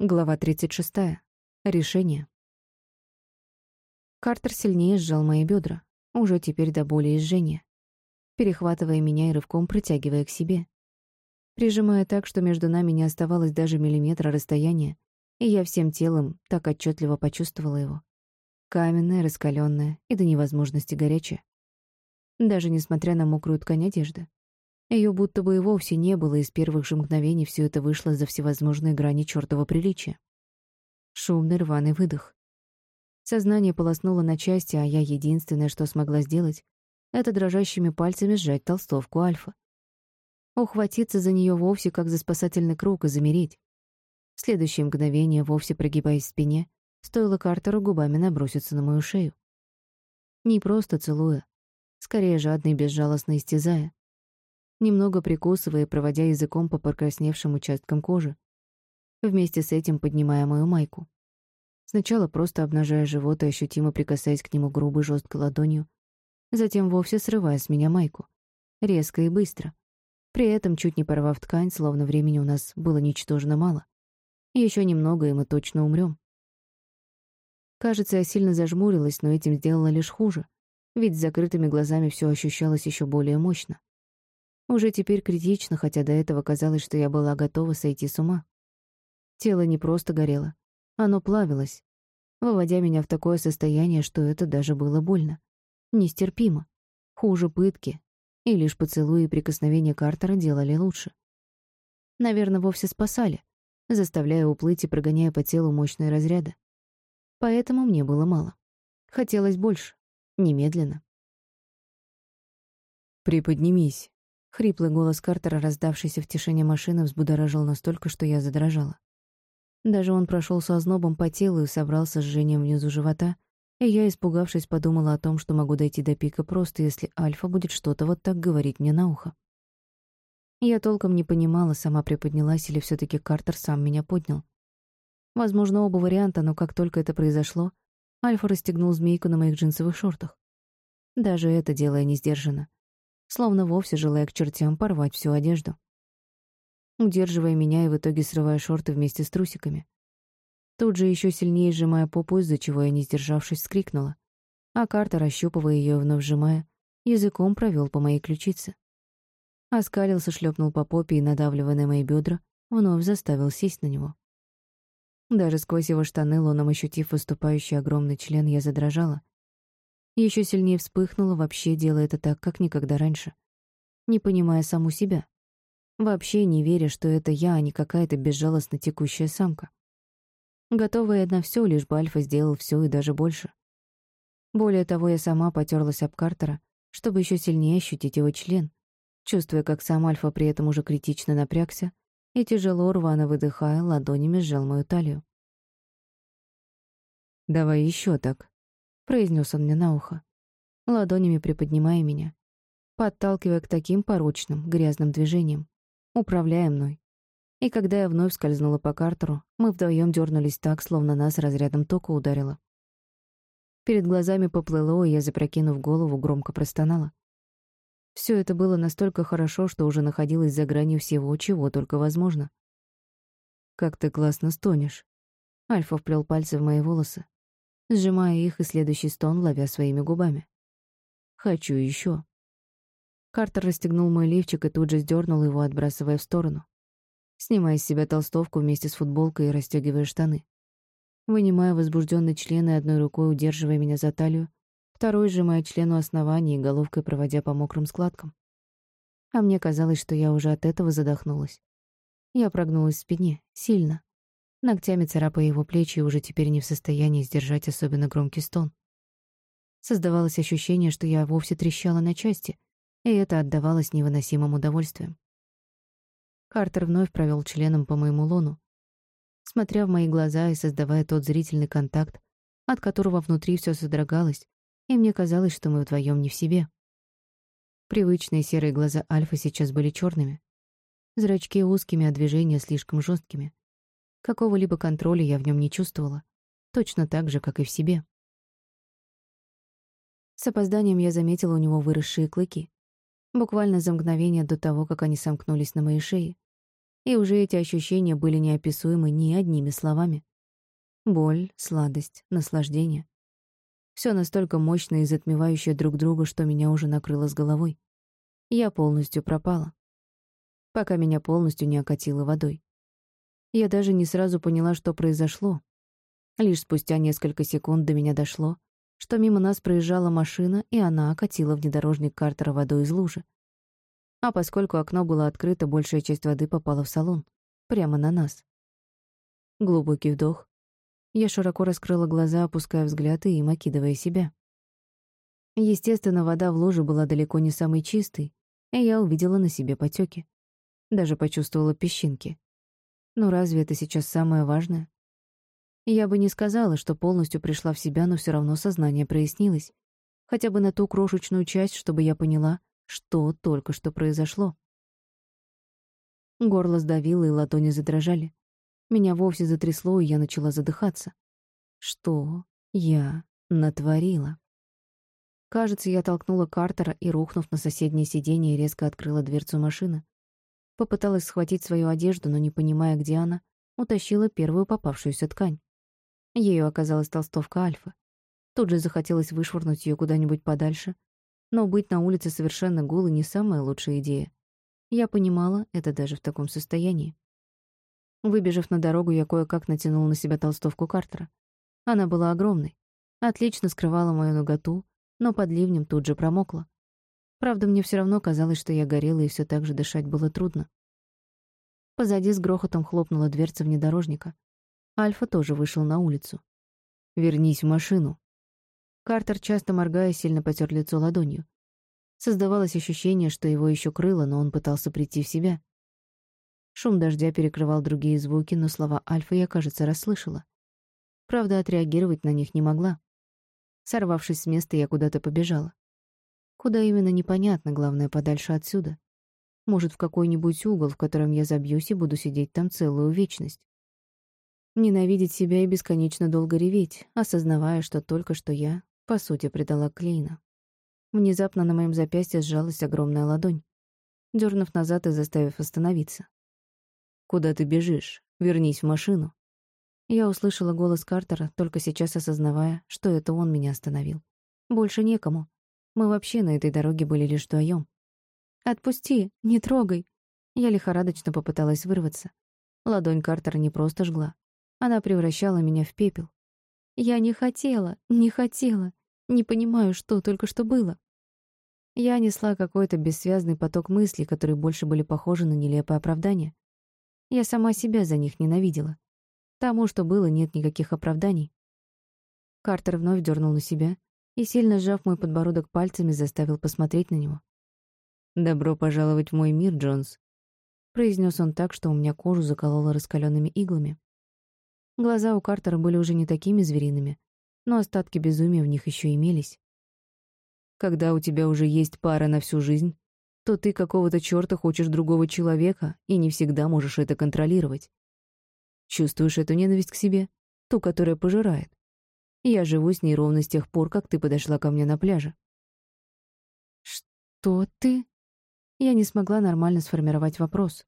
Глава 36. Решение. Картер сильнее сжал мои бедра, уже теперь до боли и жжения, перехватывая меня и рывком притягивая к себе. Прижимая так, что между нами не оставалось даже миллиметра расстояния, и я всем телом так отчетливо почувствовала его. Каменное, раскаленное и до невозможности горячее. Даже несмотря на мокрую ткань одежды. Ее будто бы и вовсе не было, и с первых же мгновений все это вышло за всевозможные грани чёртова приличия. Шумный рваный выдох. Сознание полоснуло на части, а я единственное, что смогла сделать, это дрожащими пальцами сжать толстовку Альфа. Ухватиться за нее вовсе как за спасательный круг и замереть. В следующее мгновение, вовсе прогибаясь в спине, стоило Картеру губами наброситься на мою шею. Не просто целуя, скорее жадно и безжалостно истязая, немного прикусывая проводя языком по покрасневшим участкам кожи, вместе с этим поднимая мою майку. Сначала просто обнажая живот и ощутимо прикасаясь к нему грубой жесткой ладонью, затем вовсе срывая с меня майку, резко и быстро, при этом чуть не порвав ткань, словно времени у нас было ничтожно мало. Еще немного, и мы точно умрем. Кажется, я сильно зажмурилась, но этим сделала лишь хуже, ведь с закрытыми глазами все ощущалось еще более мощно. Уже теперь критично, хотя до этого казалось, что я была готова сойти с ума. Тело не просто горело, оно плавилось, выводя меня в такое состояние, что это даже было больно. Нестерпимо. Хуже пытки. И лишь поцелуи и прикосновения Картера делали лучше. Наверное, вовсе спасали, заставляя уплыть и прогоняя по телу мощные разряды. Поэтому мне было мало. Хотелось больше. Немедленно. «Приподнимись», Хриплый голос Картера, раздавшийся в тишине машины, взбудоражил настолько, что я задрожала. Даже он прошелся ознобом по телу и собрался с жжением внизу живота, и я, испугавшись, подумала о том, что могу дойти до пика просто, если Альфа будет что-то вот так говорить мне на ухо. Я толком не понимала, сама приподнялась или все таки Картер сам меня поднял. Возможно, оба варианта, но как только это произошло, Альфа расстегнул змейку на моих джинсовых шортах. Даже это делая не сдержанно словно вовсе желая к чертям порвать всю одежду. Удерживая меня и в итоге срывая шорты вместе с трусиками. Тут же еще сильнее сжимая попу, из-за чего я, не сдержавшись, скрикнула. А карта, расщупывая ее, вновь сжимая, языком провел по моей ключице. Оскалился, шлепнул по попе и, надавливая на мои бедра, вновь заставил сесть на него. Даже сквозь его штаны, лоном ощутив выступающий огромный член, я задрожала — еще сильнее вспыхнула, вообще делая это так, как никогда раньше. Не понимая саму себя. Вообще не веря, что это я, а не какая-то безжалостно текущая самка. Готовая на все, лишь бы Альфа сделал все и даже больше. Более того, я сама потерлась об Картера, чтобы еще сильнее ощутить его член, чувствуя, как сам Альфа при этом уже критично напрягся и тяжело рвано выдыхая, ладонями сжал мою талию. «Давай еще так», — произнес он мне на ухо, ладонями приподнимая меня, подталкивая к таким порочным, грязным движениям, управляя мной. И когда я вновь скользнула по Картеру, мы вдвоем дернулись так, словно нас разрядом тока ударило. Перед глазами поплыло, и я, запрокинув голову, громко простонала. Все это было настолько хорошо, что уже находилось за гранью всего, чего только возможно. «Как ты классно стонешь!» Альфа вплел пальцы в мои волосы, сжимая их и следующий стон ловя своими губами. «Хочу еще». Картер расстегнул мой лифчик и тут же сдернул его, отбрасывая в сторону. Снимая с себя толстовку вместе с футболкой и расстегивая штаны. Вынимая возбужденный член и одной рукой удерживая меня за талию, второй сжимая член у основания и головкой проводя по мокрым складкам. А мне казалось, что я уже от этого задохнулась. Я прогнулась в спине, сильно, ногтями царапая его плечи и уже теперь не в состоянии сдержать особенно громкий стон. Создавалось ощущение, что я вовсе трещала на части, и это отдавалось невыносимым удовольствием. Картер вновь провел членом по моему лону, смотря в мои глаза и создавая тот зрительный контакт, от которого внутри все содрогалось, и мне казалось, что мы вдвоем не в себе. Привычные серые глаза Альфа сейчас были черными, зрачки узкими, а движения слишком жесткими. Какого-либо контроля я в нем не чувствовала, точно так же, как и в себе. С опозданием я заметила у него выросшие клыки, буквально за мгновение до того, как они сомкнулись на моей шее. И уже эти ощущения были неописуемы ни одними словами. Боль, сладость, наслаждение. Все настолько мощное и затмевающее друг друга, что меня уже накрыло с головой. Я полностью пропала. Пока меня полностью не окатило водой. Я даже не сразу поняла, что произошло. Лишь спустя несколько секунд до меня дошло, что мимо нас проезжала машина, и она окатила внедорожник Картера водой из лужи. А поскольку окно было открыто, большая часть воды попала в салон. Прямо на нас. Глубокий вдох, я широко раскрыла глаза, опуская взгляд и им окидывая себя. Естественно, вода в луже была далеко не самой чистой, и я увидела на себе потеки. Даже почувствовала песчинки. Но разве это сейчас самое важное? Я бы не сказала, что полностью пришла в себя, но все равно сознание прояснилось. Хотя бы на ту крошечную часть, чтобы я поняла, что только что произошло. Горло сдавило, и ладони задрожали. Меня вовсе затрясло, и я начала задыхаться. Что я натворила? Кажется, я толкнула Картера и, рухнув на соседнее сиденье, резко открыла дверцу машины. Попыталась схватить свою одежду, но, не понимая, где она, утащила первую попавшуюся ткань. Ею оказалась толстовка Альфа. Тут же захотелось вышвырнуть ее куда-нибудь подальше, но быть на улице совершенно голой не самая лучшая идея. Я понимала это даже в таком состоянии. Выбежав на дорогу, я кое-как натянула на себя толстовку Картера. Она была огромной, отлично скрывала мою ноготу, но под ливнем тут же промокла. Правда, мне все равно казалось, что я горела, и все так же дышать было трудно. Позади с грохотом хлопнула дверца внедорожника. Альфа тоже вышел на улицу. «Вернись в машину». Картер, часто моргая, сильно потер лицо ладонью. Создавалось ощущение, что его еще крыло, но он пытался прийти в себя. Шум дождя перекрывал другие звуки, но слова Альфа я, кажется, расслышала. Правда, отреагировать на них не могла. Сорвавшись с места, я куда-то побежала. Куда именно, непонятно, главное, подальше отсюда. Может, в какой-нибудь угол, в котором я забьюсь и буду сидеть там целую вечность. Ненавидеть себя и бесконечно долго реветь, осознавая, что только что я, по сути, предала Клейна. Внезапно на моем запястье сжалась огромная ладонь, дернув назад и заставив остановиться. «Куда ты бежишь? Вернись в машину». Я услышала голос Картера, только сейчас осознавая, что это он меня остановил. Больше некому. Мы вообще на этой дороге были лишь вдвоем. «Отпусти! Не трогай!» Я лихорадочно попыталась вырваться. Ладонь Картера не просто жгла. Она превращала меня в пепел. Я не хотела, не хотела. Не понимаю, что только что было. Я несла какой-то бессвязный поток мыслей, которые больше были похожи на нелепое оправдание. Я сама себя за них ненавидела. Тому, что было, нет никаких оправданий. Картер вновь дернул на себя и, сильно сжав мой подбородок пальцами, заставил посмотреть на него. «Добро пожаловать в мой мир, Джонс», — произнес он так, что у меня кожу закололо раскаленными иглами. Глаза у Картера были уже не такими звериными, но остатки безумия в них еще имелись. «Когда у тебя уже есть пара на всю жизнь, то ты какого-то чёрта хочешь другого человека и не всегда можешь это контролировать. Чувствуешь эту ненависть к себе? Ту, которая пожирает. Я живу с ней ровно с тех пор, как ты подошла ко мне на пляже. Что ты? Я не смогла нормально сформировать вопрос.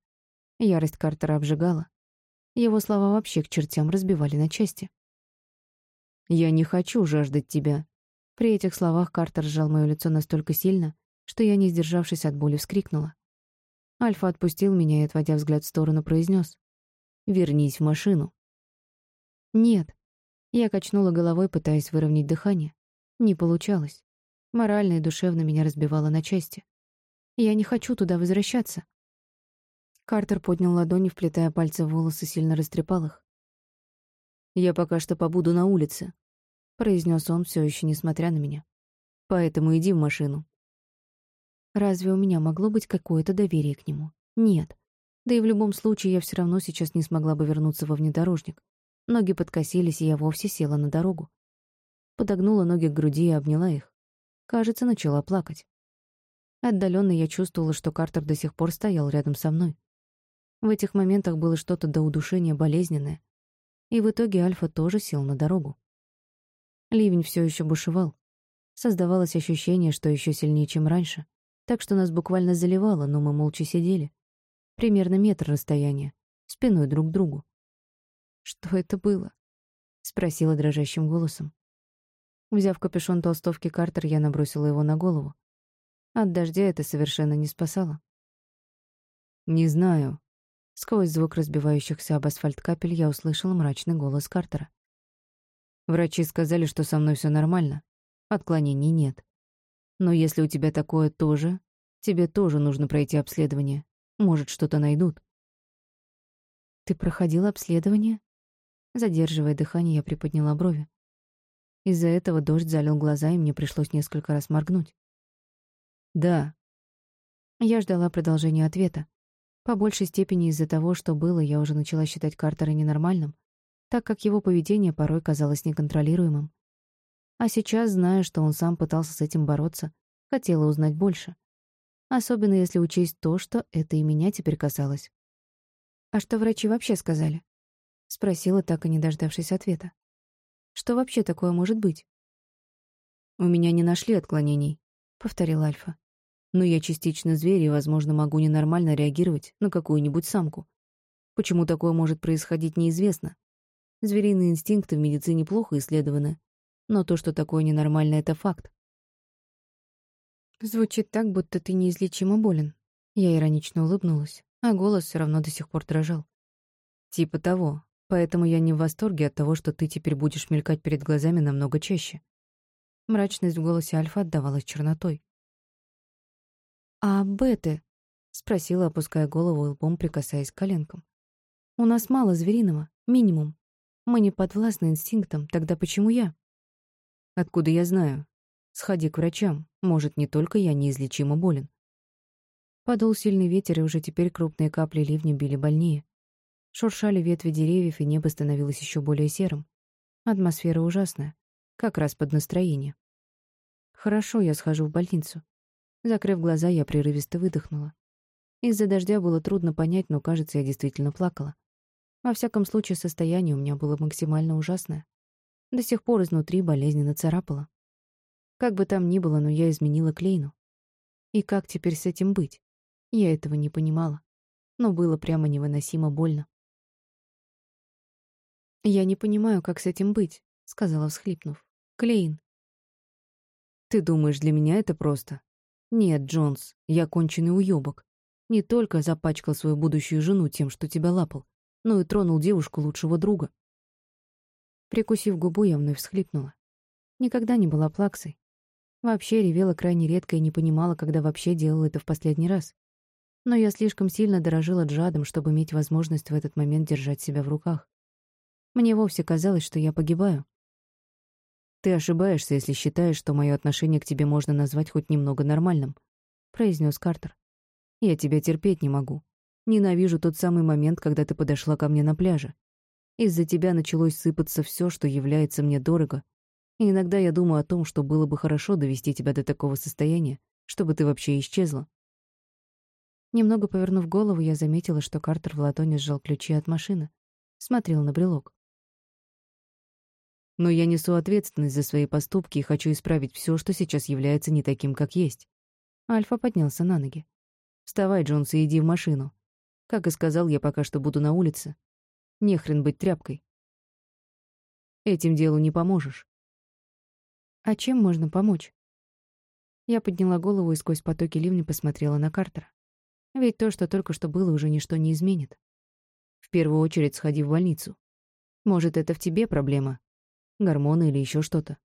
Ярость Картера обжигала. Его слова вообще к чертям разбивали на части. «Я не хочу жаждать тебя». При этих словах Картер сжал моё лицо настолько сильно, что я, не сдержавшись от боли, вскрикнула. Альфа отпустил меня и, отводя взгляд в сторону, произнес: «Вернись в машину». «Нет». Я качнула головой, пытаясь выровнять дыхание. Не получалось. Морально и душевно меня разбивало на части. Я не хочу туда возвращаться. Картер поднял ладони, вплетая пальцы в волосы, сильно растрепал их. «Я пока что побуду на улице», — произнес он, все еще несмотря на меня. «Поэтому иди в машину. Разве у меня могло быть какое-то доверие к нему? Нет. Да и в любом случае я все равно сейчас не смогла бы вернуться во внедорожник. Ноги подкосились, и я вовсе села на дорогу. Подогнула ноги к груди и обняла их. Кажется, начала плакать. Отдаленно я чувствовала, что Картер до сих пор стоял рядом со мной. В этих моментах было что-то до удушения болезненное. И в итоге Альфа тоже сел на дорогу. Ливень все еще бушевал. Создавалось ощущение, что еще сильнее, чем раньше так что нас буквально заливало, но мы молча сидели. Примерно метр расстояния, спиной друг к другу. «Что это было?» — спросила дрожащим голосом. Взяв капюшон толстовки Картер, я набросила его на голову. От дождя это совершенно не спасало. «Не знаю». Сквозь звук разбивающихся об асфальт капель я услышала мрачный голос Картера. «Врачи сказали, что со мной все нормально. Отклонений нет. Но если у тебя такое тоже, тебе тоже нужно пройти обследование. Может, что-то найдут». «Ты проходил обследование?» Задерживая дыхание, я приподняла брови. Из-за этого дождь залил глаза, и мне пришлось несколько раз моргнуть. «Да». Я ждала продолжения ответа. По большей степени из-за того, что было, я уже начала считать Картера ненормальным, так как его поведение порой казалось неконтролируемым. А сейчас, зная, что он сам пытался с этим бороться, хотела узнать больше. Особенно если учесть то, что это и меня теперь касалось. «А что врачи вообще сказали?» — спросила, так и не дождавшись ответа. «Что вообще такое может быть?» «У меня не нашли отклонений», — повторил Альфа. «Но я частично зверь и, возможно, могу ненормально реагировать на какую-нибудь самку. Почему такое может происходить, неизвестно. Звериные инстинкты в медицине плохо исследованы, но то, что такое ненормально, — это факт. Звучит так, будто ты неизлечимо болен. Я иронично улыбнулась, а голос все равно до сих пор дрожал. Типа того. Поэтому я не в восторге от того, что ты теперь будешь мелькать перед глазами намного чаще. Мрачность в голосе Альфа отдавалась чернотой. «А беты?» — спросила, опуская голову и лбом прикасаясь к коленкам. «У нас мало звериного, минимум. Мы не подвластны инстинктам, тогда почему я?» «Откуда я знаю? Сходи к врачам. Может, не только я неизлечимо болен». Подул сильный ветер, и уже теперь крупные капли ливня били больнее. Шуршали ветви деревьев, и небо становилось еще более серым. Атмосфера ужасная. Как раз под настроение. Хорошо, я схожу в больницу. Закрыв глаза, я прерывисто выдохнула. Из-за дождя было трудно понять, но, кажется, я действительно плакала. Во всяком случае, состояние у меня было максимально ужасное. До сих пор изнутри болезненно царапало. Как бы там ни было, но я изменила Клейну. И как теперь с этим быть? Я этого не понимала. Но было прямо невыносимо больно. «Я не понимаю, как с этим быть», — сказала, всхлипнув. «Клейн». «Ты думаешь, для меня это просто?» «Нет, Джонс, я конченый уёбок. Не только запачкал свою будущую жену тем, что тебя лапал, но и тронул девушку лучшего друга». Прикусив губу, я вновь всхлипнула. Никогда не была плаксой. Вообще ревела крайне редко и не понимала, когда вообще делала это в последний раз. Но я слишком сильно дорожила Джадом, чтобы иметь возможность в этот момент держать себя в руках. Мне вовсе казалось, что я погибаю. «Ты ошибаешься, если считаешь, что мое отношение к тебе можно назвать хоть немного нормальным», — произнес Картер. «Я тебя терпеть не могу. Ненавижу тот самый момент, когда ты подошла ко мне на пляже. Из-за тебя началось сыпаться все, что является мне дорого. И иногда я думаю о том, что было бы хорошо довести тебя до такого состояния, чтобы ты вообще исчезла». Немного повернув голову, я заметила, что Картер в ладони сжал ключи от машины. Смотрел на брелок. Но я несу ответственность за свои поступки и хочу исправить все, что сейчас является не таким, как есть. Альфа поднялся на ноги. Вставай, Джонс, и иди в машину. Как и сказал, я пока что буду на улице. Не хрен быть тряпкой. Этим делу не поможешь. А чем можно помочь? Я подняла голову и сквозь потоки ливня посмотрела на Картера. Ведь то, что только что было, уже ничто не изменит. В первую очередь сходи в больницу. Может, это в тебе проблема, гормоны или еще что-то.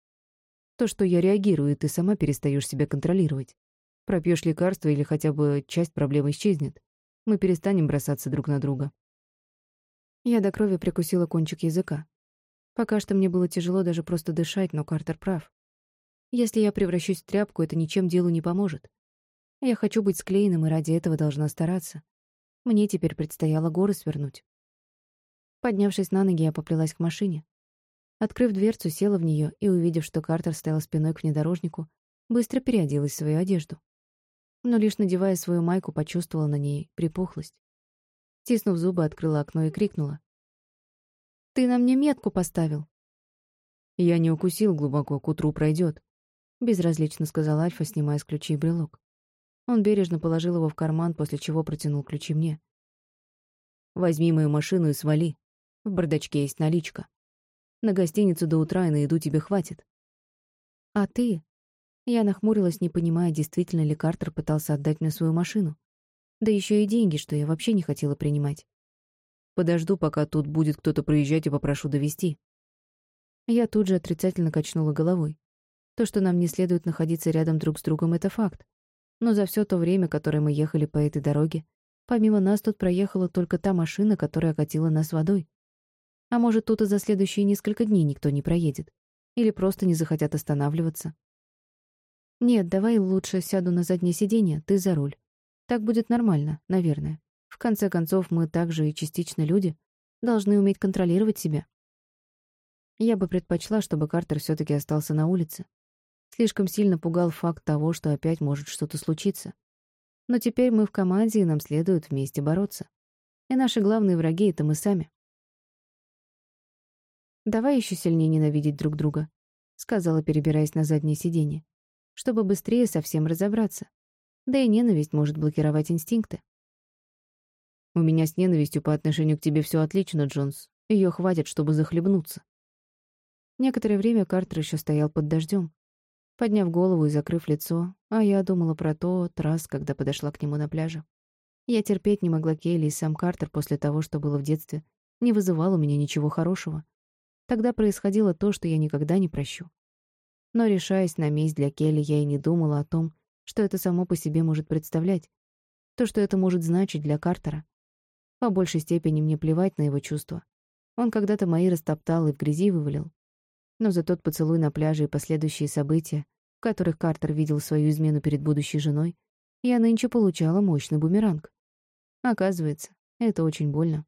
То, что я реагирую, и ты сама перестаешь себя контролировать. Пропьешь лекарство или хотя бы часть проблемы исчезнет. Мы перестанем бросаться друг на друга. Я до крови прикусила кончик языка. Пока что мне было тяжело даже просто дышать, но Картер прав. Если я превращусь в тряпку, это ничем делу не поможет. Я хочу быть склеенным, и ради этого должна стараться. Мне теперь предстояло горы свернуть. Поднявшись на ноги, я поплелась к машине. Открыв дверцу, села в нее и, увидев, что Картер стоял спиной к внедорожнику, быстро переоделась в свою одежду. Но лишь надевая свою майку, почувствовала на ней припухлость. Стиснув зубы, открыла окно и крикнула. «Ты на мне метку поставил!» «Я не укусил глубоко, к утру пройдет», — безразлично сказал Альфа, снимая с ключей брелок. Он бережно положил его в карман, после чего протянул ключи мне. Возьми мою машину и свали. В бардачке есть наличка. На гостиницу до утра и на еду тебе хватит. А ты? Я нахмурилась, не понимая, действительно ли Картер пытался отдать мне свою машину. Да еще и деньги, что я вообще не хотела принимать. Подожду, пока тут будет кто-то проезжать и попрошу довести. Я тут же отрицательно качнула головой. То, что нам не следует находиться рядом друг с другом, это факт. Но за все то время, которое мы ехали по этой дороге, помимо нас тут проехала только та машина, которая окатила нас водой. А может, тут и за следующие несколько дней никто не проедет. Или просто не захотят останавливаться. Нет, давай лучше сяду на заднее сиденье, ты за руль. Так будет нормально, наверное. В конце концов, мы также и частично люди, должны уметь контролировать себя. Я бы предпочла, чтобы Картер все таки остался на улице. Слишком сильно пугал факт того, что опять может что-то случиться. Но теперь мы в команде, и нам следует вместе бороться. И наши главные враги — это мы сами. «Давай еще сильнее ненавидеть друг друга», — сказала, перебираясь на заднее сиденье, «чтобы быстрее совсем разобраться. Да и ненависть может блокировать инстинкты». «У меня с ненавистью по отношению к тебе все отлично, Джонс. Ее хватит, чтобы захлебнуться». Некоторое время Картер еще стоял под дождем, подняв голову и закрыв лицо, а я думала про тот раз, когда подошла к нему на пляже. Я терпеть не могла Келли, и сам Картер после того, что было в детстве, не вызывал у меня ничего хорошего. Тогда происходило то, что я никогда не прощу. Но, решаясь на месть для Келли, я и не думала о том, что это само по себе может представлять, то, что это может значить для Картера. По большей степени мне плевать на его чувства. Он когда-то мои растоптал и в грязи вывалил. Но за тот поцелуй на пляже и последующие события, в которых Картер видел свою измену перед будущей женой, я нынче получала мощный бумеранг. Оказывается, это очень больно.